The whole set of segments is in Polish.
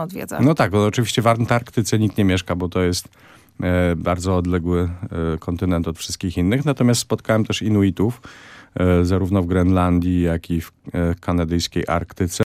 odwiedza. No tak, bo oczywiście w Antarktyce nikt nie mieszka, bo to jest e, bardzo odległy e, kontynent od wszystkich innych. Natomiast spotkałem też Inuitów, e, zarówno w Grenlandii, jak i w e, kanadyjskiej Arktyce.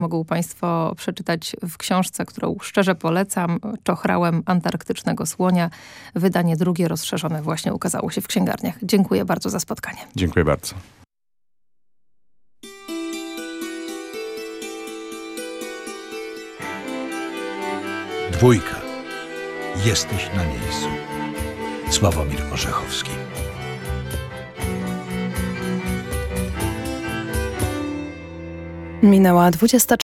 Mogą Państwo przeczytać w książce, którą szczerze polecam, Czochrałem Antarktycznego Słonia. Wydanie drugie, rozszerzone właśnie ukazało się w księgarniach. Dziękuję bardzo za spotkanie. Dziękuję bardzo. Dwójka. Jesteś na miejscu. Sławomir Orzechowski. Minęła 20.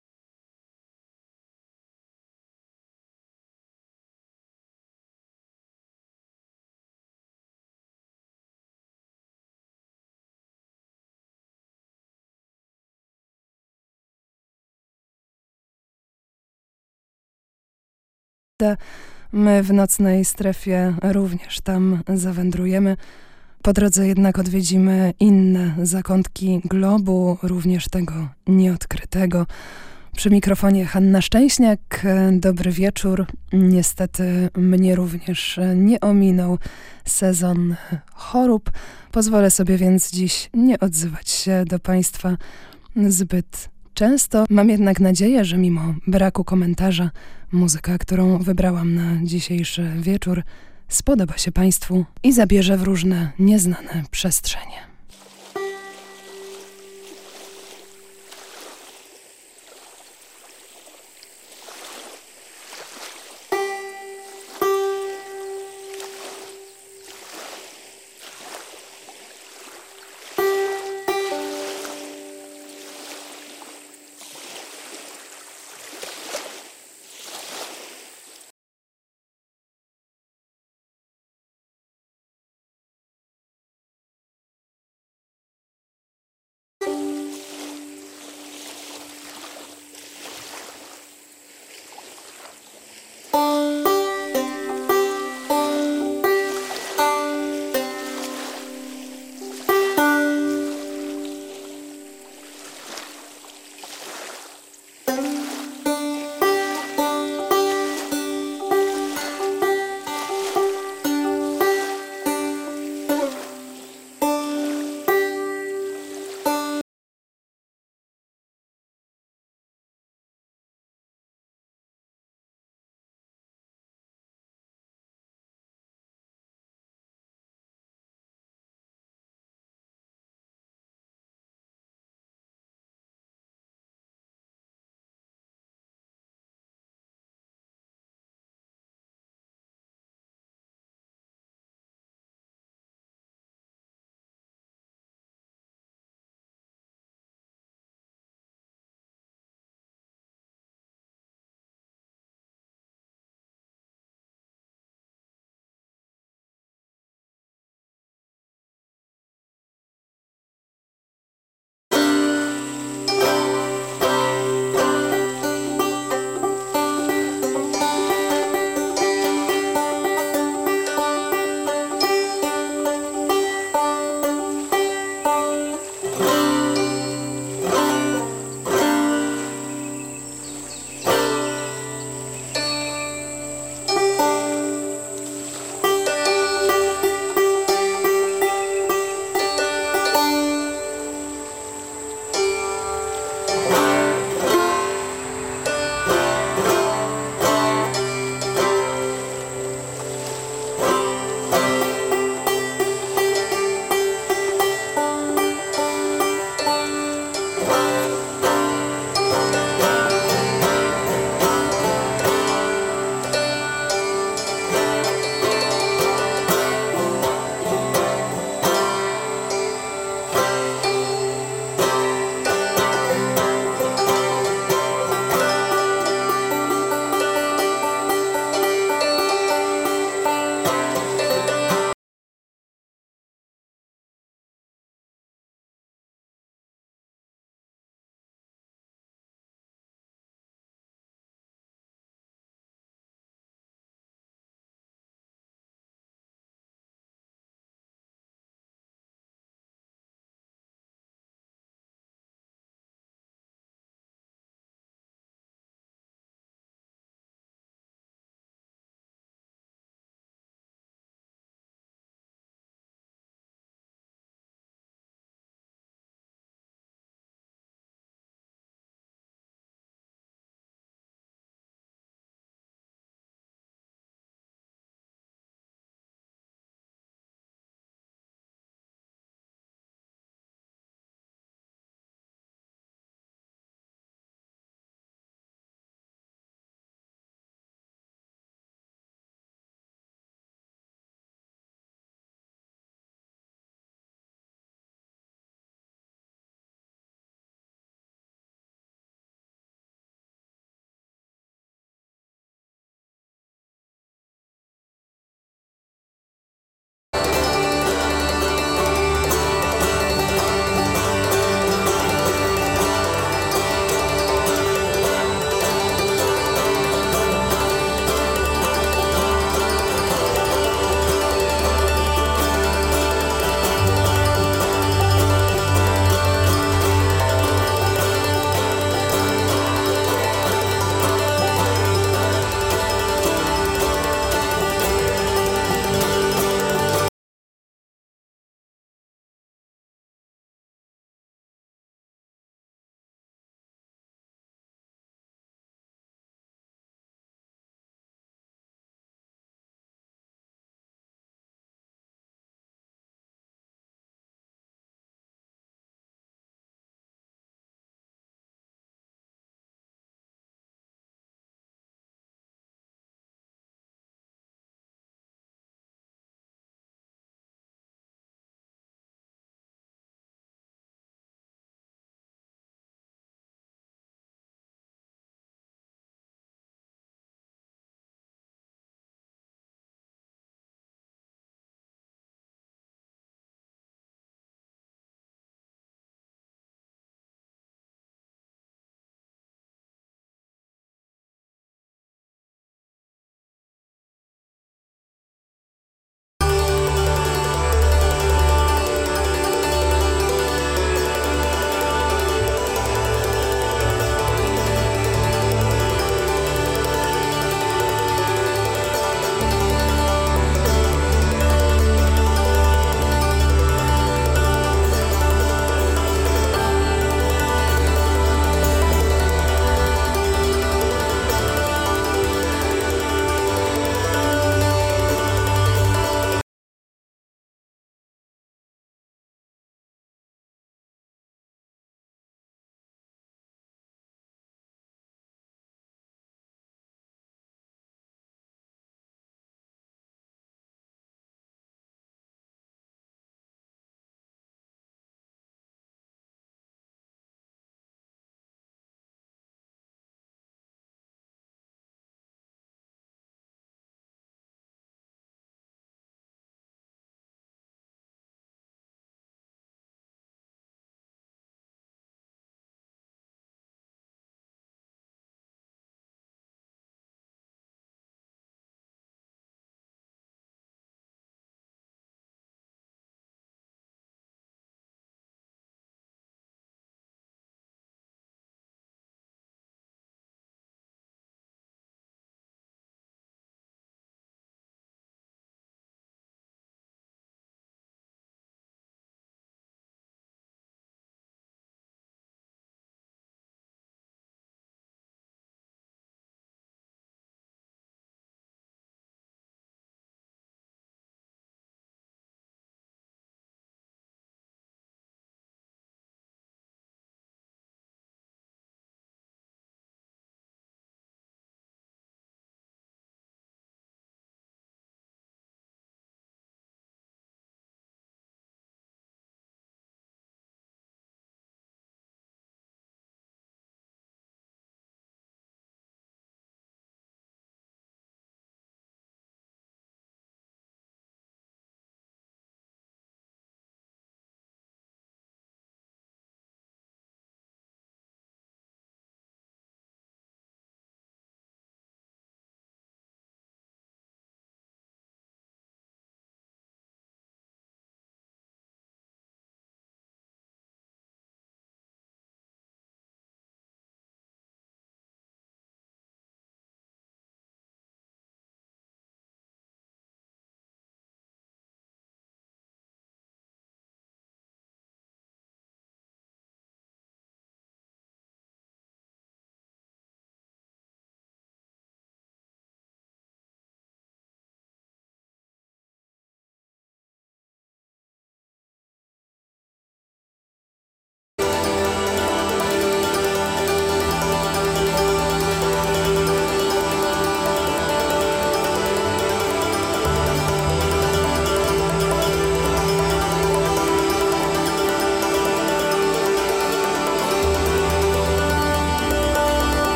My w nocnej strefie również tam zawędrujemy. Po drodze jednak odwiedzimy inne zakątki globu, również tego nieodkrytego. Przy mikrofonie Hanna Szczęśniak. Dobry wieczór. Niestety mnie również nie ominął sezon chorób. Pozwolę sobie więc dziś nie odzywać się do Państwa zbyt często. Mam jednak nadzieję, że mimo braku komentarza muzyka, którą wybrałam na dzisiejszy wieczór spodoba się Państwu i zabierze w różne nieznane przestrzenie.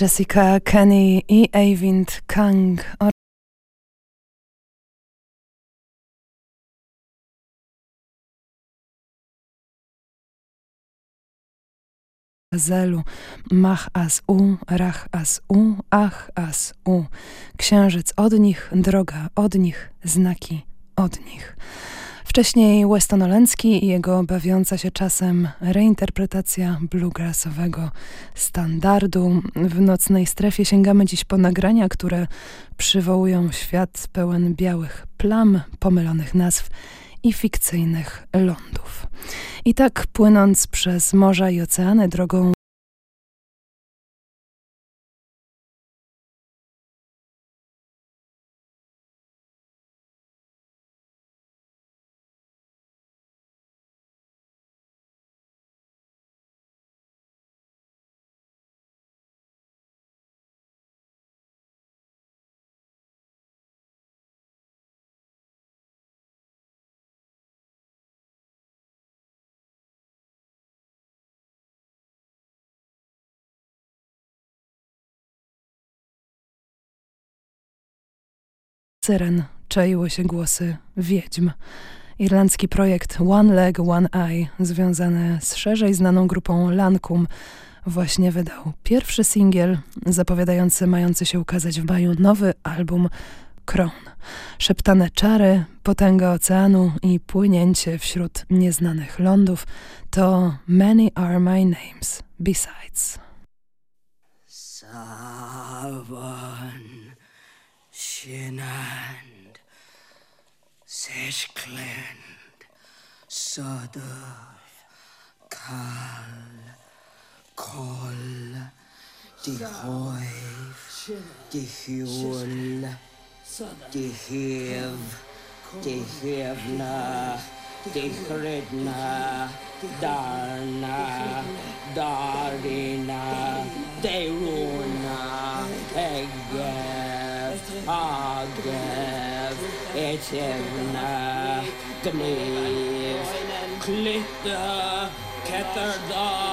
Jessica Kenny i Kang Zelu, mach as u, rach as u, ach as u. Księżyc od nich, droga od nich, znaki od nich. Wcześniej Weston Olencki i jego bawiąca się czasem reinterpretacja bluegrassowego standardu. W nocnej strefie sięgamy dziś po nagrania, które przywołują świat pełen białych plam, pomylonych nazw i fikcyjnych lądów. I tak płynąc przez morza i oceany drogą syren czaiły się głosy wiedźm. Irlandzki projekt One Leg, One Eye, związany z szerzej znaną grupą Lancum, właśnie wydał pierwszy singiel zapowiadający mający się ukazać w maju nowy album Crown. Szeptane czary, potęga oceanu i płynięcie wśród nieznanych lądów to Many Are My Names Besides. Şinand, Seşklend, Sadov, Kal, Kol, die Häuf, die Hjul, die Hev, die Hevna, die Hredna, Darna, Darina, they. sevna, gnev, klytte, ketter dag.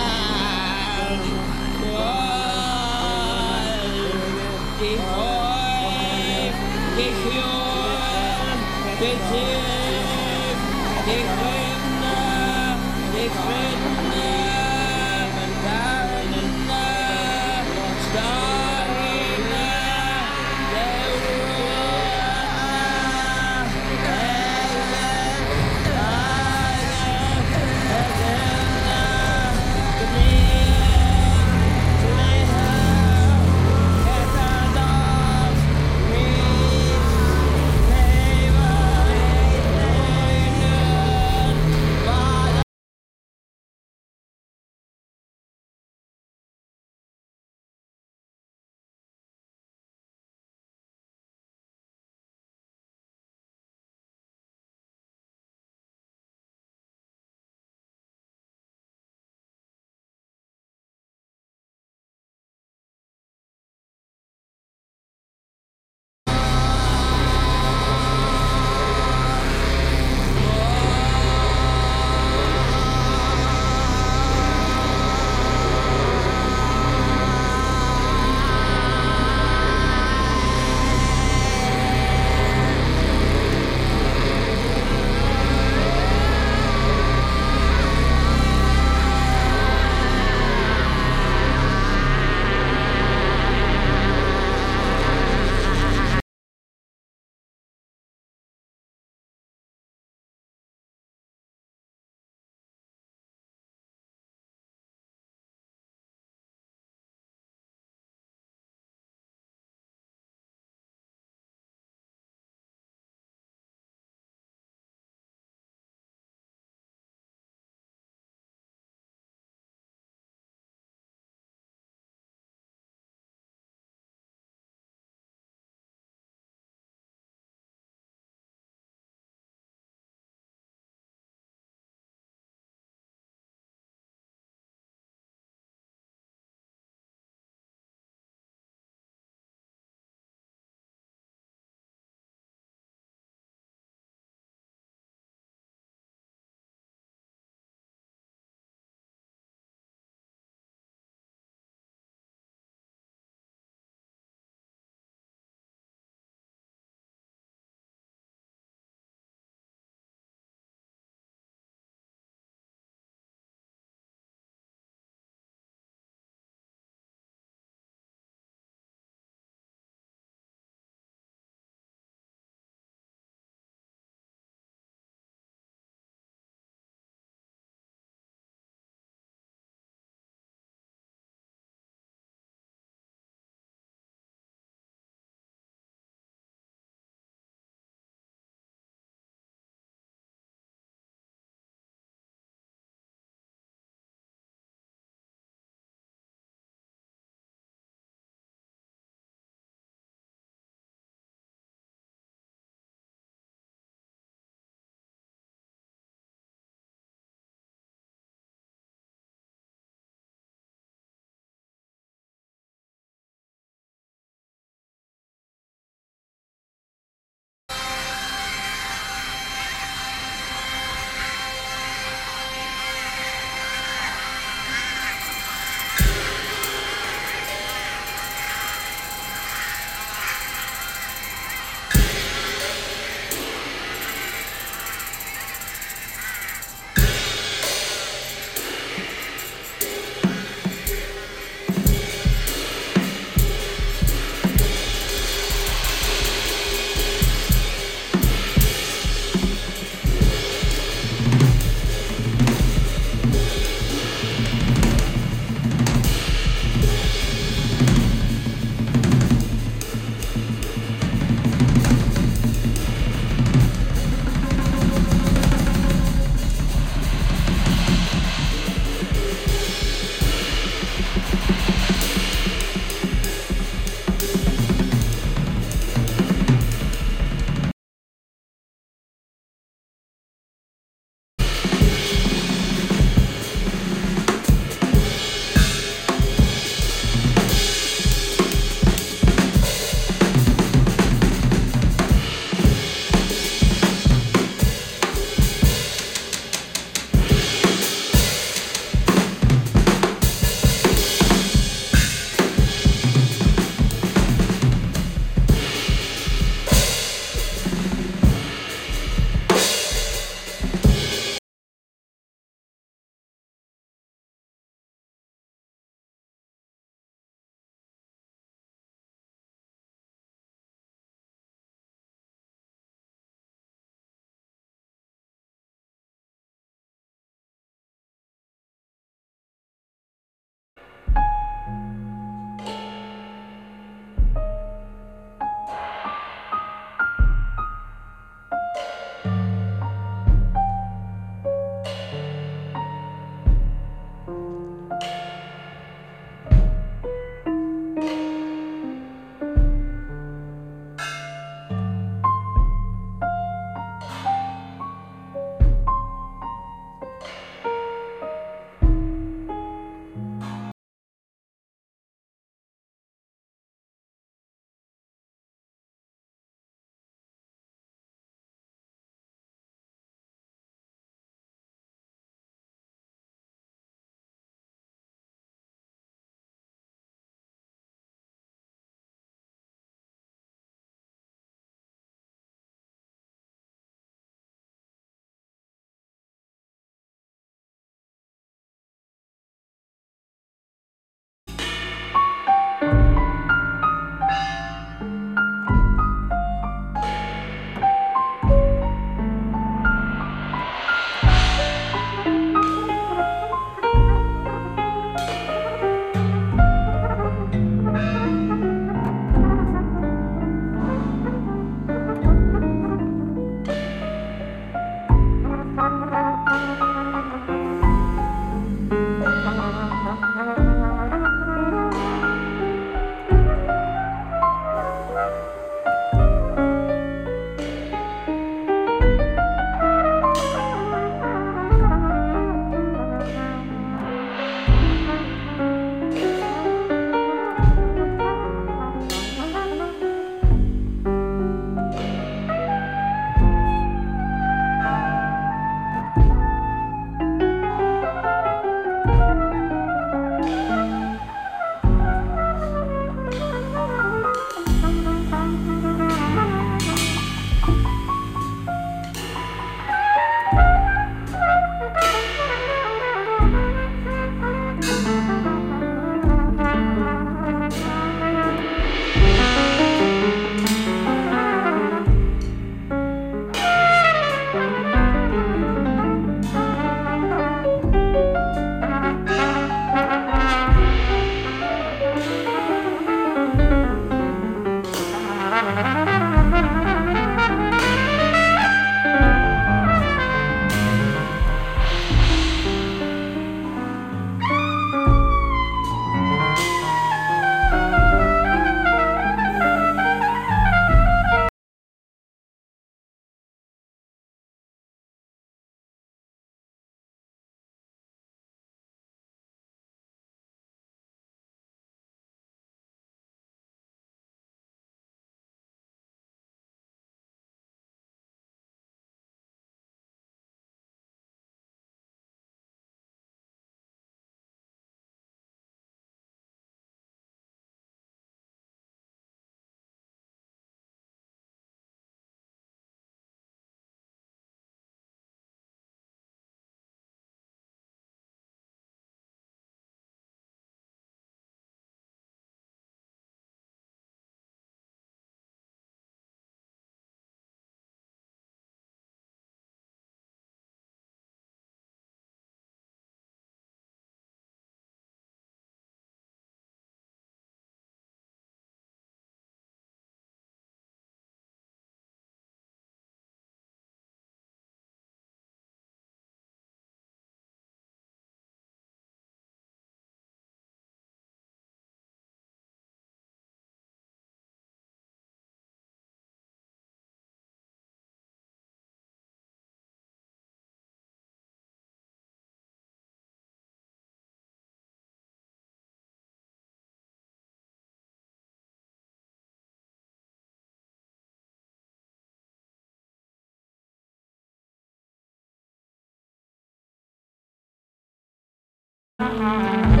Thank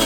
you.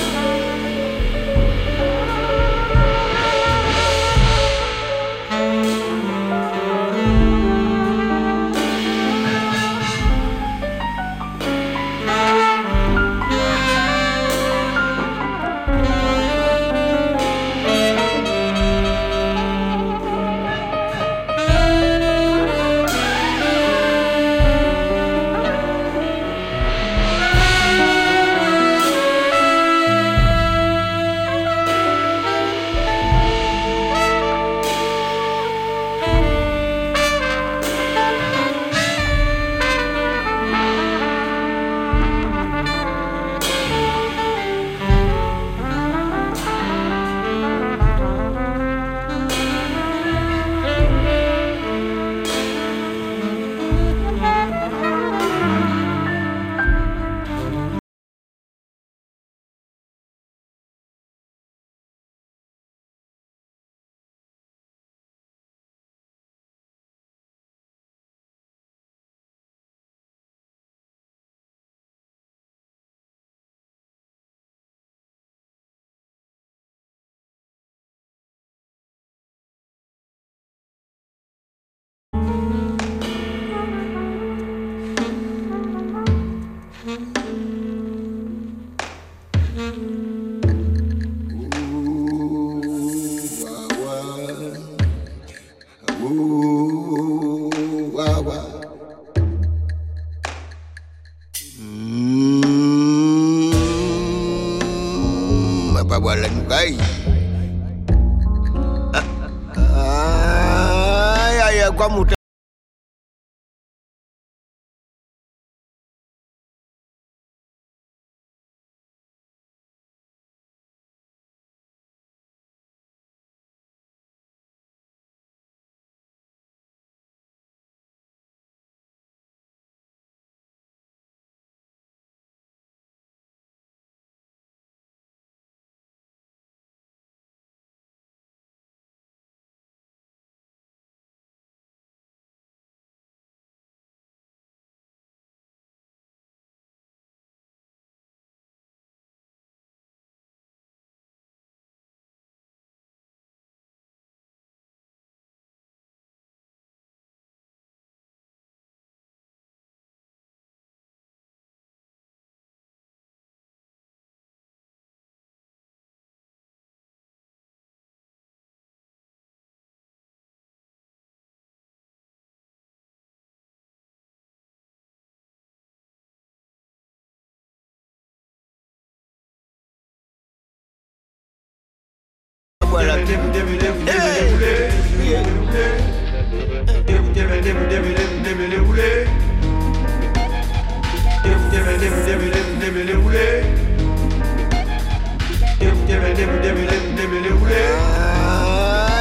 voilà.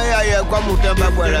Aïe aïe, quoi, mon tabac, voilà.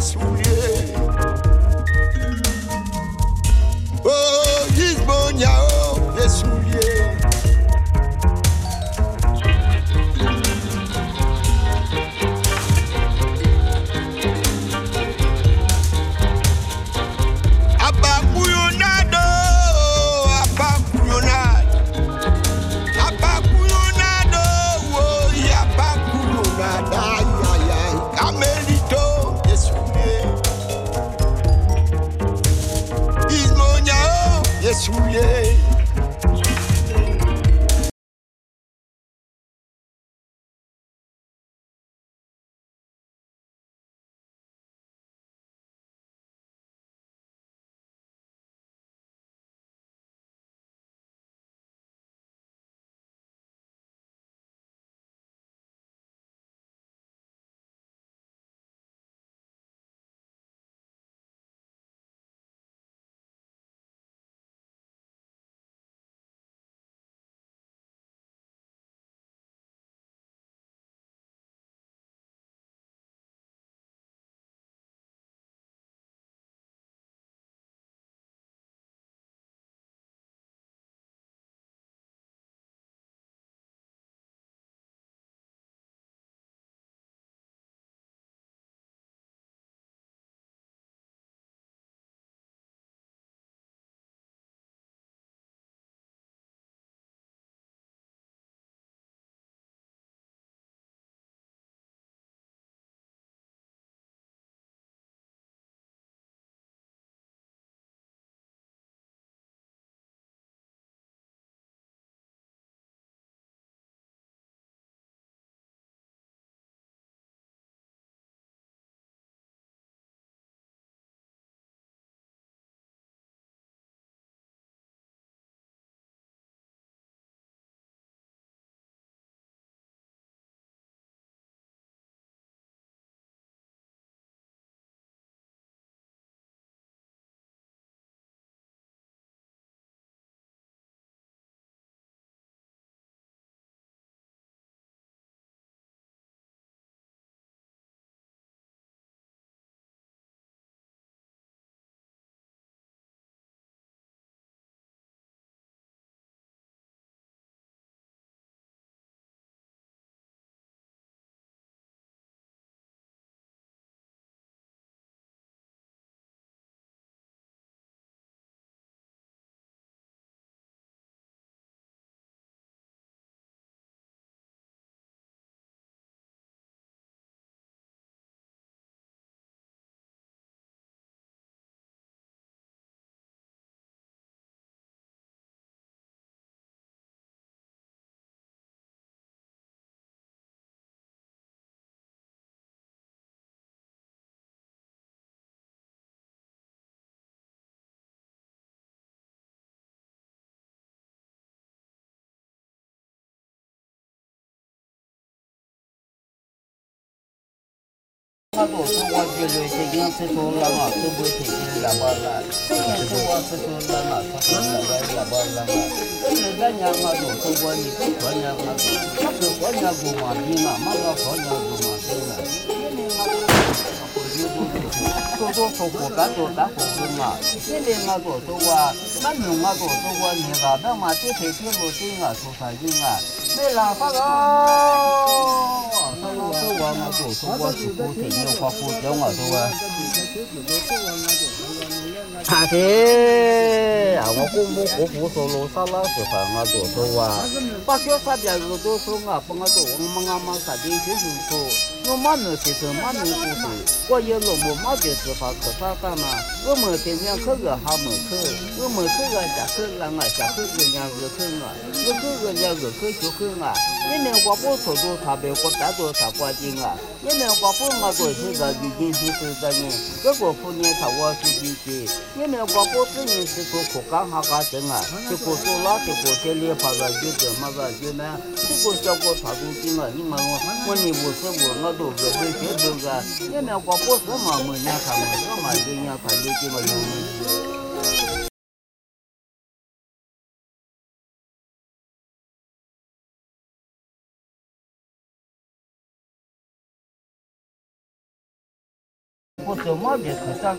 souliers. Oh, Gisbonia, souillés 파도 상관별로 세계는 세돌라마 소부 세계라마라 세계와 세돌라마 소부라마라마라 세계냐마도 소부니 소부냐마도 소부냐고마 비나 마가 소부냐고마 세나 소소 소고 가도 다 고구마 세례마도 소와 만용마도 소와 니가 나마 제대로 생각 소사인아 내가 파가 们是我不花？老我多啊。把都说我不我，我们俺们三点就走，我满能去走，满能不。我有萝卜、马铃薯、花、可上、蛋嘛！我们天天可个好门口，我们可个家去，让俺家去永远热去啊！我口个热口就去啊！你们光不出租，他别光单租他光进啊！你们光不那么多性格，就进就出的人，这个妇女他往出挤挤。你们光不只人是做苦干、哈干挣啊！结果做那些结果心里发酸、就得么完、就呢这个效果他多点啊！你们我，我你不舒服，我都是会接受的。你们光。不是嘛，没人看嘛，这嘛人家看就这么用。 不怎么别可上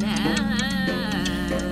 now.